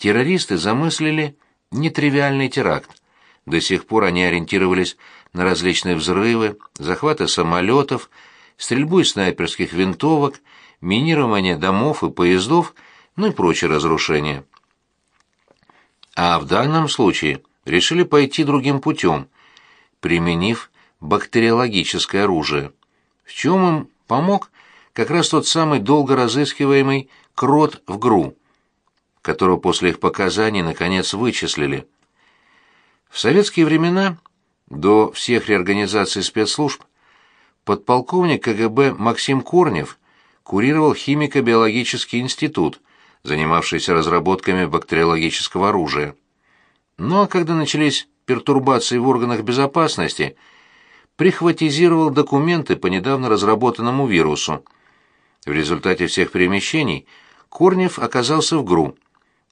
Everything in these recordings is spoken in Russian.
террористы замыслили нетривиальный теракт. До сих пор они ориентировались на различные взрывы, захваты самолетов, стрельбу из снайперских винтовок, минирование домов и поездов, ну и прочие разрушения. А в данном случае решили пойти другим путем, применив бактериологическое оружие. В чем им помог как раз тот самый долго разыскиваемый крот в ГРУ, которого после их показаний наконец вычислили. В советские времена, до всех реорганизаций спецслужб, подполковник КГБ Максим Корнев курировал химико-биологический институт, занимавшийся разработками бактериологического оружия. Ну а когда начались пертурбации в органах безопасности, прихватизировал документы по недавно разработанному вирусу. В результате всех перемещений Корнев оказался в ГРУ,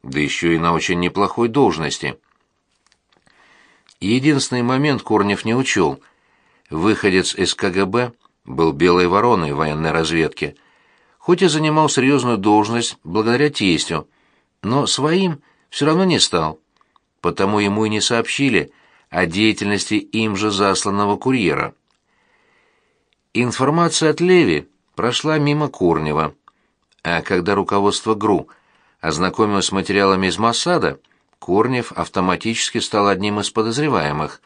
да еще и на очень неплохой должности. Единственный момент Корнев не учел. Выходец из КГБ был белой вороной военной разведки, хоть и занимал серьезную должность благодаря тестю, но своим все равно не стал. Потому ему и не сообщили о деятельности им же засланного курьера. Информация от Леви прошла мимо Корнева, а когда руководство ГРУ ознакомилось с материалами из Моссада, Корнев автоматически стал одним из подозреваемых.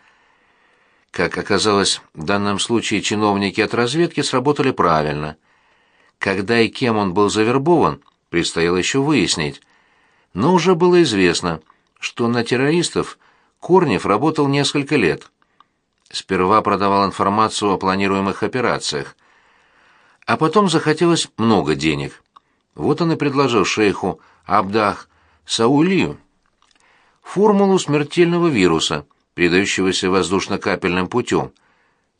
Как оказалось, в данном случае чиновники от разведки сработали правильно. Когда и кем он был завербован, предстояло еще выяснить. Но уже было известно, что на террористов Корнев работал несколько лет. Сперва продавал информацию о планируемых операциях, а потом захотелось много денег. Вот он и предложил шейху Абдах Саулию формулу смертельного вируса, передающегося воздушно-капельным путем,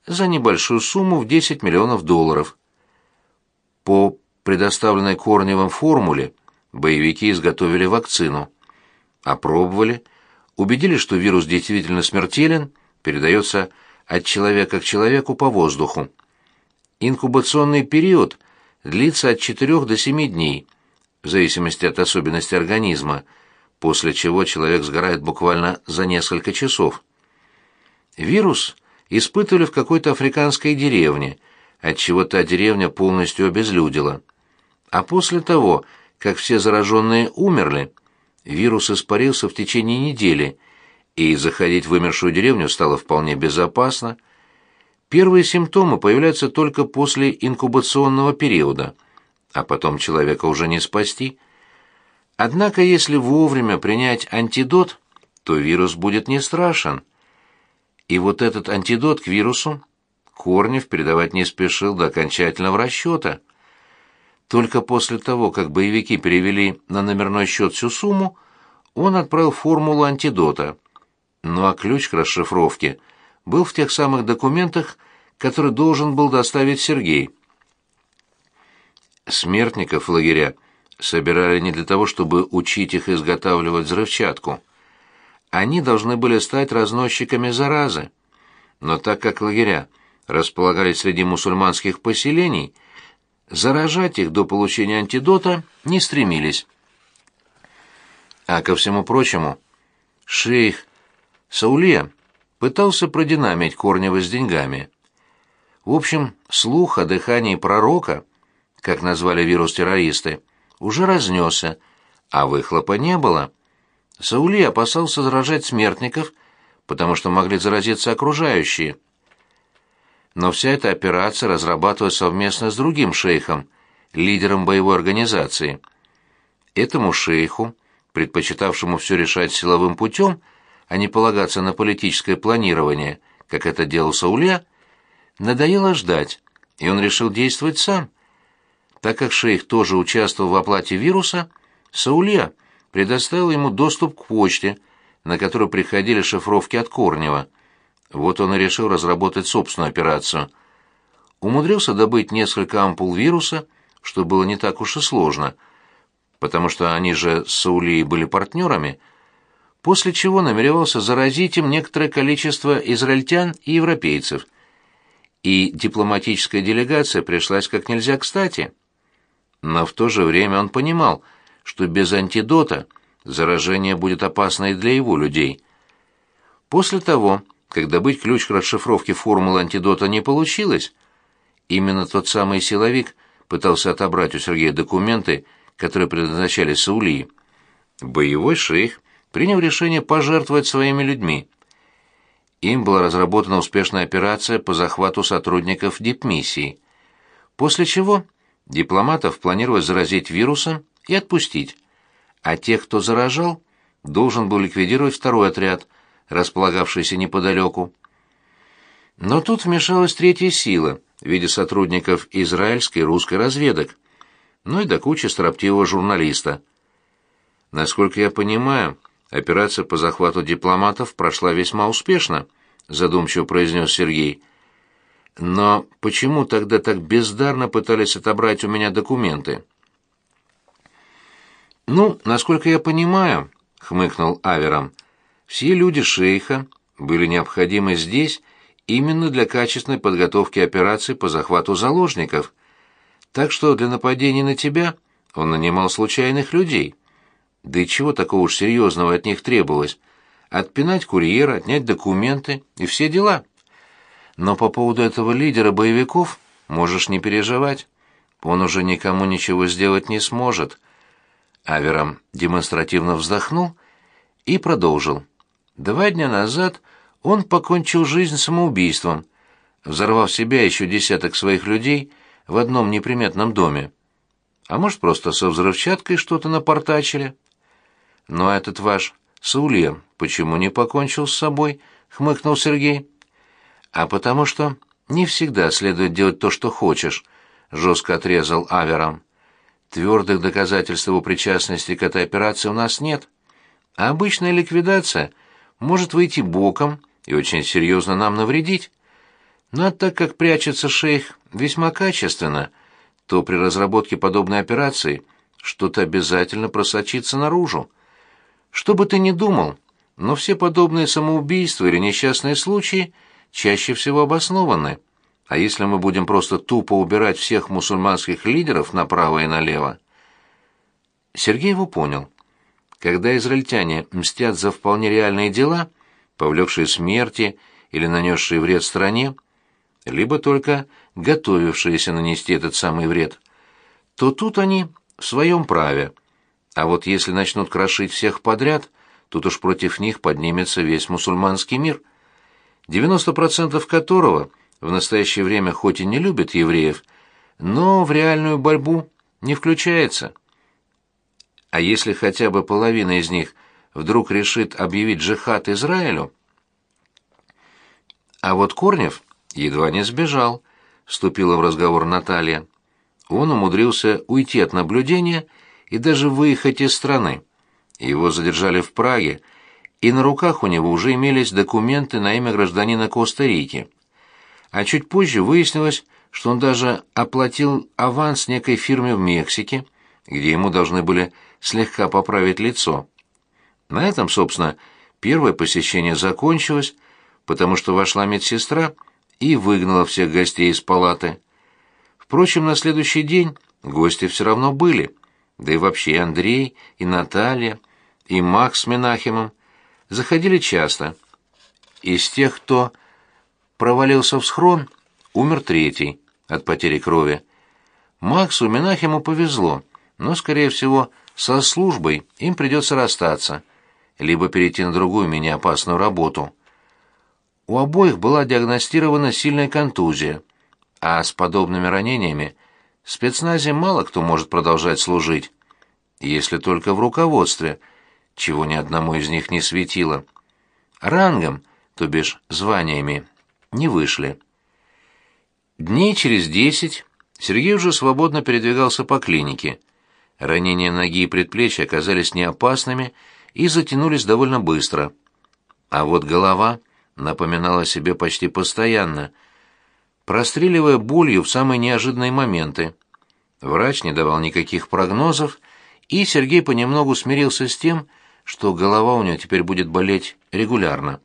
за небольшую сумму в 10 миллионов долларов. По предоставленной Корневым формуле боевики изготовили вакцину. Опробовали, убедились, что вирус действительно смертелен, передается от человека к человеку по воздуху. Инкубационный период длится от 4 до 7 дней, в зависимости от особенностей организма, после чего человек сгорает буквально за несколько часов. Вирус испытывали в какой-то африканской деревне, отчего та деревня полностью обезлюдила. А после того, как все зараженные умерли, вирус испарился в течение недели, и заходить в вымершую деревню стало вполне безопасно. Первые симптомы появляются только после инкубационного периода, а потом человека уже не спасти – Однако, если вовремя принять антидот, то вирус будет не страшен. И вот этот антидот к вирусу Корнев передавать не спешил до окончательного расчета. Только после того, как боевики перевели на номерной счет всю сумму, он отправил формулу антидота. Ну а ключ к расшифровке был в тех самых документах, которые должен был доставить Сергей. Смертников лагеря собирали не для того, чтобы учить их изготавливать взрывчатку. Они должны были стать разносчиками заразы. Но так как лагеря располагались среди мусульманских поселений, заражать их до получения антидота не стремились. А ко всему прочему, шейх Саулия пытался продинамить Корнева с деньгами. В общем, слух о дыхании пророка, как назвали вирус террористы, уже разнесся, а выхлопа не было. Саули опасался заражать смертников, потому что могли заразиться окружающие. Но вся эта операция разрабатывалась совместно с другим шейхом, лидером боевой организации. Этому шейху, предпочитавшему все решать силовым путем, а не полагаться на политическое планирование, как это делал Сауля, надоело ждать, и он решил действовать сам – так как шейх тоже участвовал в оплате вируса, Саулия предоставил ему доступ к почте, на которую приходили шифровки от Корнева. Вот он и решил разработать собственную операцию. Умудрился добыть несколько ампул вируса, что было не так уж и сложно, потому что они же с Саулией были партнерами, после чего намеревался заразить им некоторое количество израильтян и европейцев. И дипломатическая делегация пришлась как нельзя кстати. Но в то же время он понимал, что без антидота заражение будет опасно и для его людей. После того, как добыть ключ к расшифровке формулы антидота не получилось, именно тот самый силовик пытался отобрать у Сергея документы, которые предназначались Саулии. Боевой шейх принял решение пожертвовать своими людьми. Им была разработана успешная операция по захвату сотрудников дипмиссии, после чего дипломатов планировалось заразить вирусом и отпустить, а тех, кто заражал, должен был ликвидировать второй отряд, располагавшийся неподалеку. Но тут вмешалась третья сила в виде сотрудников израильской и русской разведок, ну и до кучи строптивого журналиста. Насколько я понимаю, операция по захвату дипломатов прошла весьма успешно, задумчиво произнес Сергей. Но почему тогда так бездарно пытались отобрать у меня документы? Ну, насколько я понимаю, хмыкнул Авером, все люди шейха были необходимы здесь именно для качественной подготовки операции по захвату заложников. Так что для нападения на тебя он нанимал случайных людей. Да и чего такого уж серьезного от них требовалось? Отпинать курьера, отнять документы и все дела. Но по поводу этого лидера боевиков можешь не переживать. Он уже никому ничего сделать не сможет. Авером демонстративно вздохнул и продолжил. Два дня назад он покончил жизнь самоубийством, взорвав себя еще десяток своих людей в одном неприметном доме. А может, просто со взрывчаткой что-то напортачили? Ну а этот ваш Сауле почему не покончил с собой? хмыкнул Сергей. А потому что не всегда следует делать то, что хочешь, жестко отрезал Авером. Твердых доказательств его причастности к этой операции у нас нет. А обычная ликвидация может выйти боком и очень серьезно нам навредить. Но так как прячется шейх весьма качественно, то при разработке подобной операции что-то обязательно просочится наружу. Что бы ты ни думал, но все подобные самоубийства или несчастные случаи чаще всего обоснованы. А если мы будем просто тупо убирать всех мусульманских лидеров направо и налево? Сергей его понял. Когда израильтяне мстят за вполне реальные дела, повлекшие смерти или нанесшие вред стране, либо только готовившиеся нанести этот самый вред, то тут они в своем праве. А вот если начнут крошить всех подряд, тут уж против них поднимется весь мусульманский мир, 90% которого в настоящее время хоть и не любят евреев, но в реальную борьбу не включается. А если хотя бы половина из них вдруг решит объявить джихад Израилю? А вот Корнев едва не сбежал, вступила в разговор Наталья. Он умудрился уйти от наблюдения и даже выехать из страны. Его задержали в Праге, и на руках у него уже имелись документы на имя гражданина Коста-Рики. А чуть позже выяснилось, что он даже оплатил аванс некой фирме в Мексике, где ему должны были слегка поправить лицо. На этом, собственно, первое посещение закончилось, потому что вошла медсестра и выгнала всех гостей из палаты. Впрочем, на следующий день гости все равно были – да и вообще Андрей, и Наталья, и Макс с Менахимом заходили часто. Из тех, кто провалился в схрон, умер третий от потери крови. Максу и Менахиму повезло, но, скорее всего, со службой им придется расстаться, либо перейти на другую, менее опасную работу. У обоих была диагностирована сильная контузия, а с подобными ранениями в спецназе мало кто может продолжать служить, если только в руководстве, чего ни одному из них не светило. Рангом, то бишь званиями, не вышли. Дней через десять Сергей уже свободно передвигался по клинике. Ранения ноги и предплечья оказались неопасными и затянулись довольно быстро. А вот голова напоминала себе почти постоянно, простреливая болью в самые неожиданные моменты. Врач не давал никаких прогнозов, и Сергей понемногу смирился с тем, что голова у него теперь будет болеть регулярно.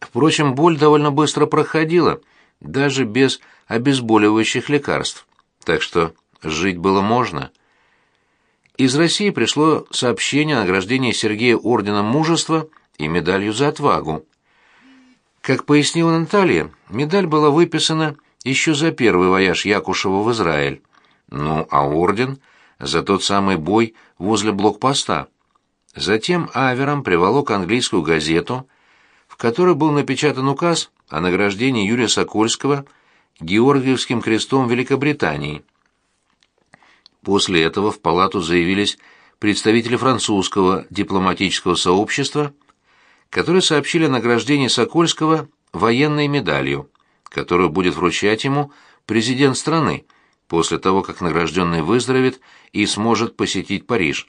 Впрочем, боль довольно быстро проходила, даже без обезболивающих лекарств, так что жить было можно. из России пришло сообщение о награждении Сергея орденом мужества и медалью за отвагу. Как пояснила Наталья, медаль была выписана еще за первый вояж Якушева в Израиль. Ну, а орден за тот самый бой возле блокпоста. Затем Авером приволок английскую газету, в которой был напечатан указ о награждении Юрия Сокольского Георгиевским крестом Великобритании. После этого в палату заявились представители французского дипломатического сообщества, которые сообщили о награждении Сокольского военной медалью, которую будет вручать ему президент страны после того, как награжденный выздоровеет и сможет посетить Париж.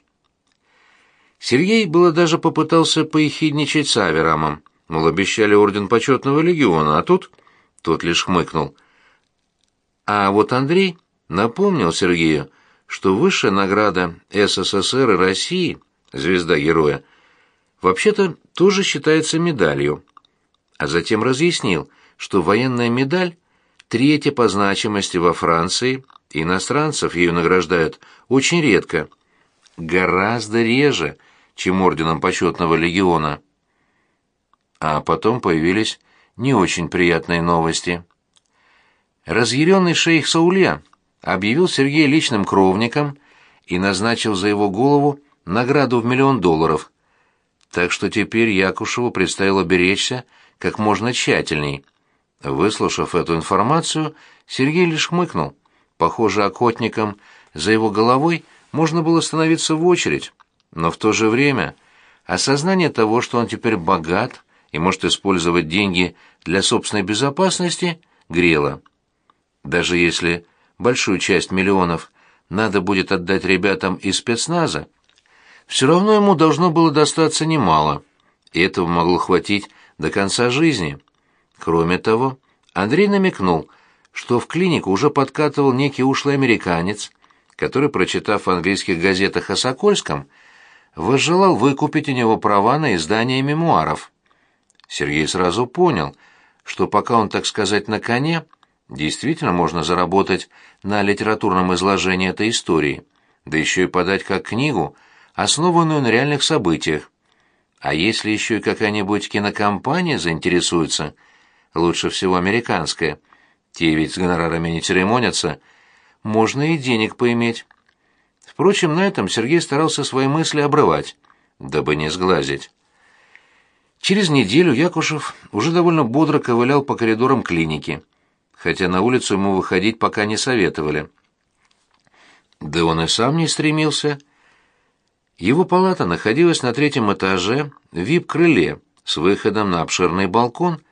Сергей было даже попытался поехидничать с Аверамом, мол, обещали орден почетного легиона, а тут... Тот лишь хмыкнул. А вот Андрей напомнил Сергею, что высшая награда СССР и России, звезда героя, вообще-то тоже считается медалью. А затем разъяснил, что военная медаль третья по значимости во Франции, иностранцев ею награждают очень редко, гораздо реже, чем орденом почетного легиона. А потом появились не очень приятные новости. Разъяренный шейх Саулья объявил Сергея личным кровником и назначил за его голову награду в миллион долларов. Так что теперь Якушеву предстояло беречься как можно тщательней. Выслушав эту информацию, Сергей лишь хмыкнул. Похоже, охотникам за его головой можно было становиться в очередь, но в то же время осознание того, что он теперь богат и может использовать деньги для собственной безопасности, грело. Даже если большую часть миллионов надо будет отдать ребятам из спецназа, все равно ему должно было достаться немало, и этого могло хватить до конца жизни. Кроме того, Андрей намекнул, что в клинику уже подкатывал некий ушлый американец, который, прочитав в английских газетах о Сокольском, возжелал выкупить у него права на издание мемуаров. Сергей сразу понял, что пока он, так сказать, на коне, действительно можно заработать на литературном изложении этой истории, да еще и подать как книгу, основанную на реальных событиях. А если еще и какая-нибудь кинокомпания заинтересуется, лучше всего американская, те ведь с гонорарами не церемонятся, можно и денег поиметь. Впрочем, на этом Сергей старался свои мысли обрывать, дабы не сглазить. Через неделю Якушев уже довольно бодро ковылял по коридорам клиники, хотя на улицу ему выходить пока не советовали. Да он и сам не стремился. Его палата находилась на третьем этаже в вип-крыле с выходом на обширный балкон,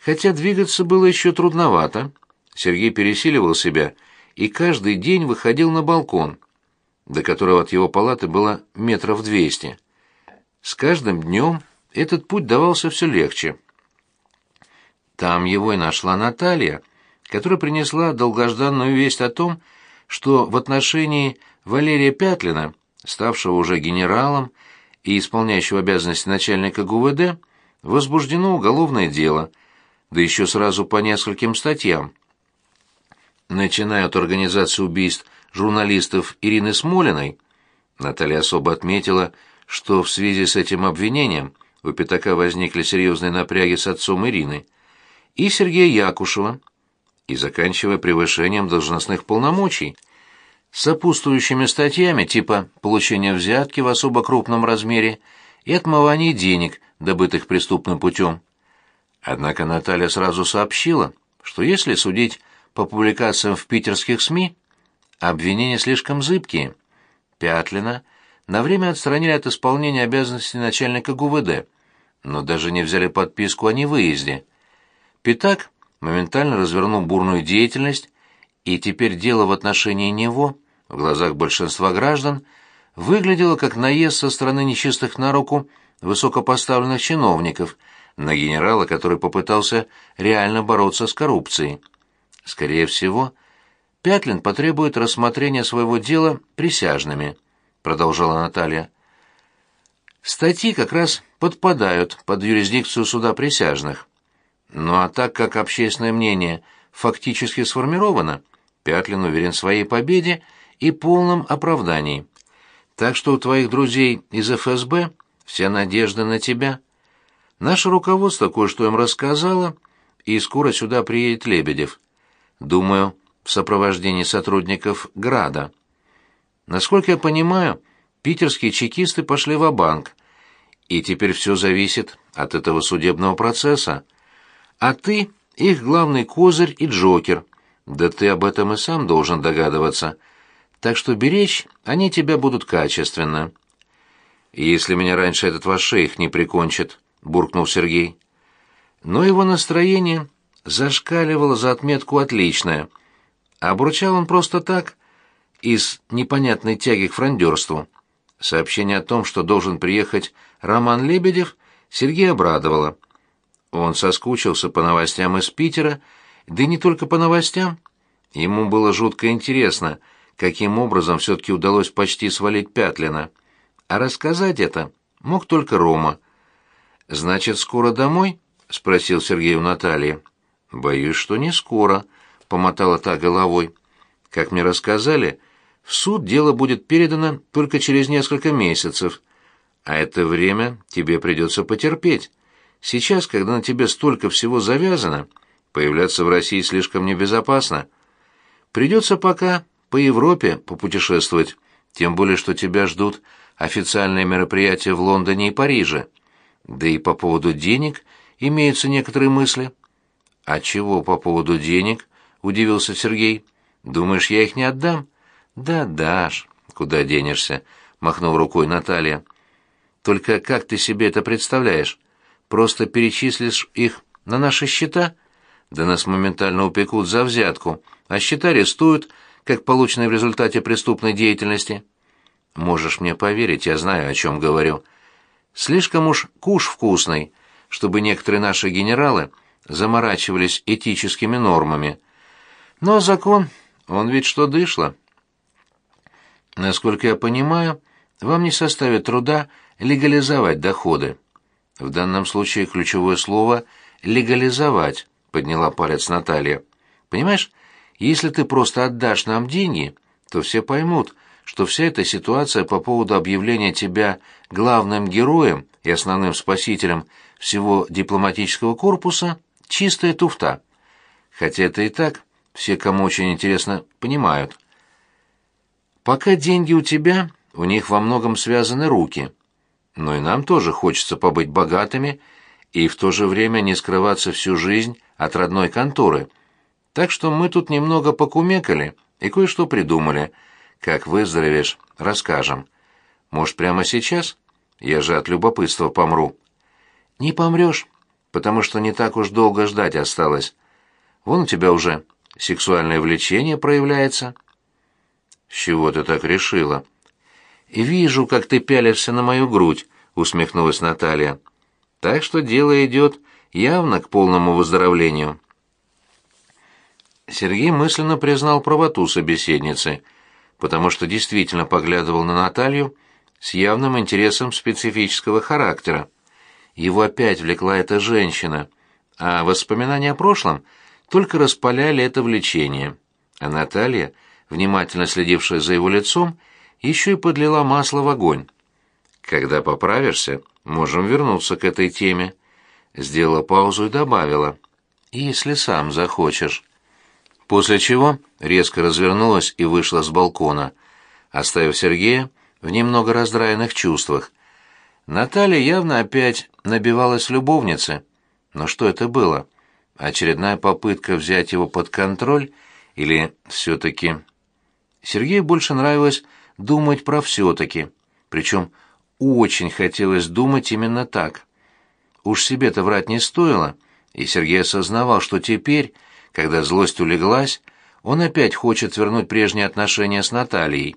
хотя двигаться было еще трудновато. Сергей пересиливал себя и каждый день выходил на балкон, до которого от его палаты было метров двести. С каждым днем этот путь давался все легче. Там его и нашла Наталья, которая принесла долгожданную весть о том, что в отношении Валерия Пятлина, ставшего уже генералом и исполняющего обязанности начальника ГУВД, возбуждено уголовное дело, да еще сразу по нескольким статьям. Начиная от организации убийств журналистов Ирины Смолиной, Наталья особо отметила, что в связи с этим обвинением – у Пятака возникли серьезные напряги с отцом Ирины, и Сергея Якушева, и заканчивая превышением должностных полномочий, сопутствующими статьями типа получения взятки в особо крупном размере и отмывания денег, добытых преступным путем. Однако Наталья сразу сообщила, что если судить по публикациям в питерских СМИ, обвинения слишком зыбкие. Пятлина на время отстранили от исполнения обязанностей начальника ГУВД, но даже не взяли подписку о невыезде. Пятак моментально развернул бурную деятельность, и теперь дело в отношении него, в глазах большинства граждан, выглядело как наезд со стороны нечистых на руку высокопоставленных чиновников на генерала, который попытался реально бороться с коррупцией. Скорее всего, Пятлин потребует рассмотрения своего дела присяжными, продолжала Наталья. Статьи как раз подпадают под юрисдикцию суда присяжных. Ну а так как общественное мнение фактически сформировано, Пятлин уверен в своей победе и полном оправдании. Так что у твоих друзей из ФСБ вся надежда на тебя. Наше руководство кое-что им рассказало, и скоро сюда приедет Лебедев. Думаю, в сопровождении сотрудников Града. Насколько я понимаю, питерские чекисты пошли в банк и теперь все зависит от этого судебного процесса. А ты — их главный козырь и джокер. Да ты об этом и сам должен догадываться. Так что беречь они тебя будут качественно. «Если меня раньше этот ваш шейх не прикончит», — буркнул Сергей. Но его настроение зашкаливало за отметку «отличное». Обручал он просто так, из непонятной тяги к фрондерству. Сообщение о том, что должен приехать Роман Лебедев, Сергей обрадовало. Он соскучился по новостям из Питера, да и не только по новостям. Ему было жутко интересно, каким образом все-таки удалось почти свалить Пятлина. А рассказать это мог только Рома. «Значит, скоро домой?» — спросил Сергей у Натальи. «Боюсь, что не скоро», — помотала та головой. «Как мне рассказали, в суд дело будет передано только через несколько месяцев, а это время тебе придется потерпеть. Сейчас, когда на тебе столько всего завязано, появляться в России слишком небезопасно. Придется пока по Европе попутешествовать, тем более что тебя ждут официальные мероприятия в Лондоне и Париже. Да и по поводу денег имеются некоторые мысли. А чего по поводу денег? Удивился Сергей. Думаешь, я их не отдам? «Да дашь, куда денешься», — махнул рукой Наталья. «Только как ты себе это представляешь? Просто перечислишь их на наши счета? Да нас моментально упекут за взятку, а счета арестуют, как полученные в результате преступной деятельности». «Можешь мне поверить, я знаю, о чем говорю. Слишком уж куш вкусный, чтобы некоторые наши генералы заморачивались этическими нормами. Но закон, он ведь что дышло». Насколько я понимаю, вам не составит труда легализовать доходы. В данном случае ключевое слово легализовать, подняла палец Наталья. Понимаешь, если ты просто отдашь нам деньги, то все поймут, что вся эта ситуация по поводу объявления тебя главным героем и основным спасителем всего дипломатического корпуса чистая туфта. Хотя это и так все, кому очень интересно, понимают. Пока деньги у тебя, у них во многом связаны руки. Но и нам тоже хочется побыть богатыми и в то же время не скрываться всю жизнь от родной конторы. Так что мы тут немного покумекали и кое-что придумали. Как выздоровеешь, расскажем. Может, прямо сейчас? Я же от любопытства помру. Не помрешь, потому что не так уж долго ждать осталось. Вон у тебя уже сексуальное влечение проявляется. «С чего ты так решила?» «Вижу, как ты пялишься на мою грудь», — усмехнулась Наталья. «Так что дело идет явно к полному выздоровлению». Сергей мысленно признал правоту собеседницы, потому что действительно поглядывал на Наталью с явным интересом специфического характера. Его опять влекла эта женщина, а воспоминания о прошлом только распаляли это влечение. А Наталья — внимательно следившая за его лицом, еще и подлила масло в огонь. «Когда поправишься, можем вернуться к этой теме», — сделала паузу и добавила. «Если сам захочешь». После чего резко развернулась и вышла с балкона, оставив Сергея в немного раздраенных чувствах. Наталья явно опять набивалась в любовнице. Но что это было? Очередная попытка взять его под контроль или все-таки Сергею больше нравилось думать про все-таки, причем очень хотелось думать именно так. Уж себе-то врать не стоило, и Сергей осознавал, что теперь, когда злость улеглась, он опять хочет вернуть прежние отношения с Натальей.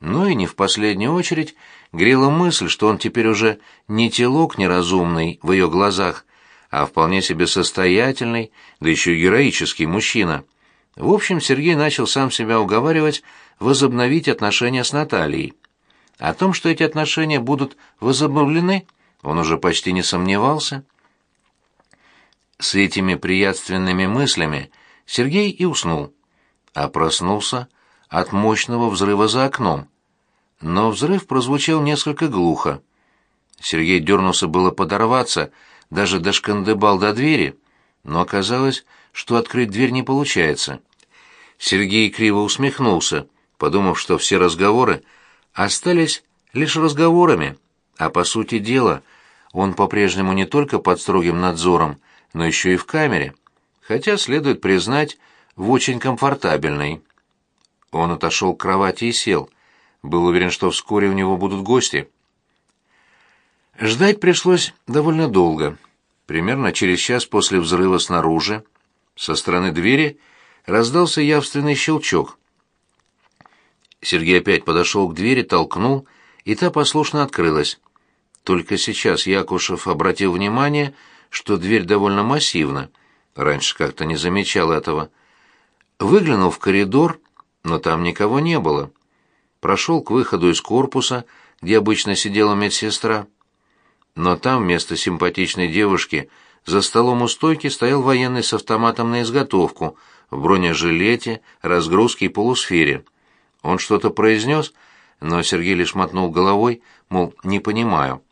Ну и не в последнюю очередь грела мысль, что он теперь уже не телок неразумный в ее глазах, а вполне себе состоятельный, да еще героический мужчина — в общем, Сергей начал сам себя уговаривать возобновить отношения с Натальей. О том, что эти отношения будут возобновлены, он уже почти не сомневался. С этими приятственными мыслями Сергей и уснул, а проснулся от мощного взрыва за окном. но взрыв прозвучал несколько глухо. Сергей дернулся было подорваться, даже дошкандыбал до двери, но оказалось, что открыть дверь не получается. Сергей криво усмехнулся, подумав, что все разговоры остались лишь разговорами, а по сути дела он по-прежнему не только под строгим надзором, но еще и в камере, хотя, следует признать, в очень комфортабельной. Он отошел к кровати и сел. Был уверен, что вскоре у него будут гости. Ждать пришлось довольно долго. Примерно через час после взрыва снаружи, со стороны двери, раздался явственный щелчок. Сергей опять подошел к двери, толкнул, и та послушно открылась. Только сейчас Якушев обратил внимание, что дверь довольно массивна. Раньше как-то не замечал этого. Выглянул в коридор, но там никого не было. Прошел к выходу из корпуса, где обычно сидела медсестра. Но там вместо симпатичной девушки за столом у стойки стоял военный с автоматом на изготовку, в бронежилете, разгрузке и полусфере. Он что-то произнес, но Сергей лишь мотнул головой, мол, не понимаю.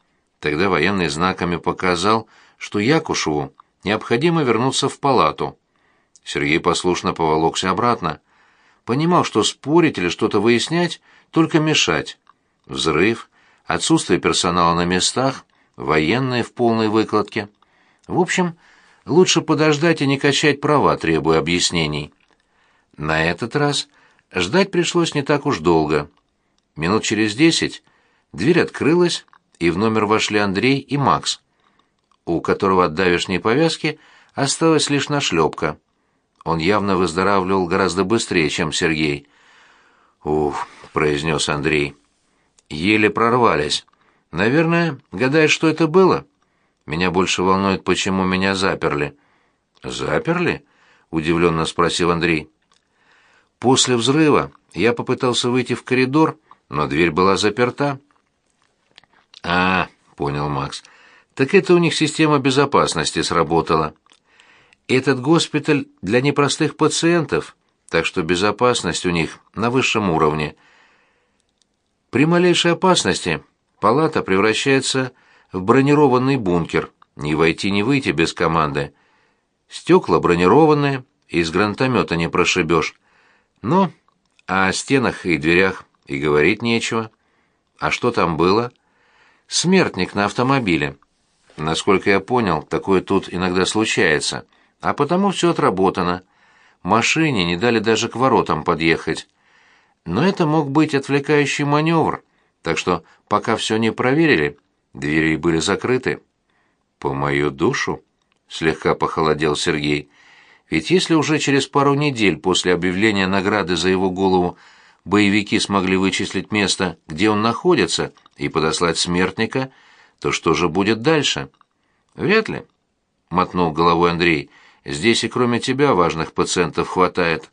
Тогда военный знаками показал, что Якушеву необходимо вернуться в палату. Сергей послушно поволокся обратно. Понимал, что спорить или что-то выяснять — только мешать. Взрыв, отсутствие персонала на местах, военные в полной выкладке. В общем, лучше подождать и не качать права, требуя объяснений. На этот раз ждать пришлось не так уж долго. Минут через десять дверь открылась, и в номер вошли Андрей и Макс, у которого от давешней повязки осталась лишь нашлепка. Он явно выздоравливал гораздо быстрее, чем Сергей. «Ух», — произнес Андрей, — «еле прорвались. Наверное, гадаешь, что это было? Меня больше волнует, почему меня заперли». «Заперли?» — удивленно спросил Андрей. «После взрыва я попытался выйти в коридор, но дверь была заперта». «А, — понял Макс, — так это у них система безопасности сработала». Этот госпиталь для непростых пациентов, так что безопасность у них на высшем уровне. При малейшей опасности палата превращается в бронированный бункер, не войти, не выйти без команды. Стекла бронированные, из гранатомета не прошибешь. Но о стенах и дверях и говорить нечего. А что там было? Смертник на автомобиле. Насколько я понял, такое тут иногда случается — а потому все отработано. Машине не дали даже к воротам подъехать. Но это мог быть отвлекающий маневр, так что пока все не проверили, двери были закрыты. «По мою душу?» — слегка похолодел Сергей. «Ведь если уже через пару недель после объявления награды за его голову боевики смогли вычислить место, где он находится, и подослать смертника, то что же будет дальше?» «Вряд ли», — мотнул головой Андрей, — Здесь и кроме тебя важных пациентов хватает.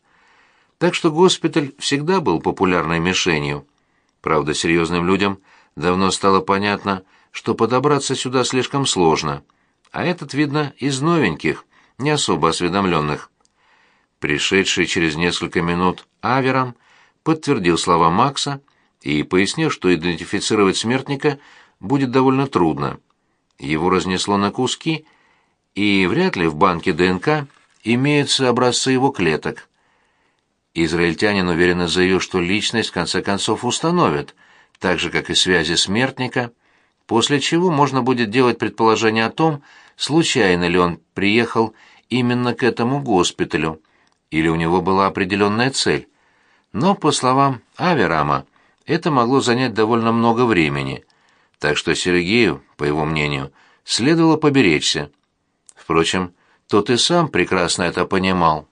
Так что госпиталь всегда был популярной мишенью. Правда, серьезным людям давно стало понятно, что подобраться сюда слишком сложно. А этот, видно, из новеньких, не особо осведомленных. Пришедший через несколько минут Авером подтвердил слова Макса и пояснил, что идентифицировать смертника будет довольно трудно. Его разнесло на куски, и вряд ли в банке ДНК имеются образцы его клеток. Израильтянин уверенно заявил, что личность в конце концов установят, так же, как и связи смертника, после чего можно будет делать предположение о том, случайно ли он приехал именно к этому госпиталю, или у него была определенная цель. Но, по словам Аверама, это могло занять довольно много времени, так что Сергею, по его мнению, следовало поберечься. Впрочем, тот и сам прекрасно это понимал.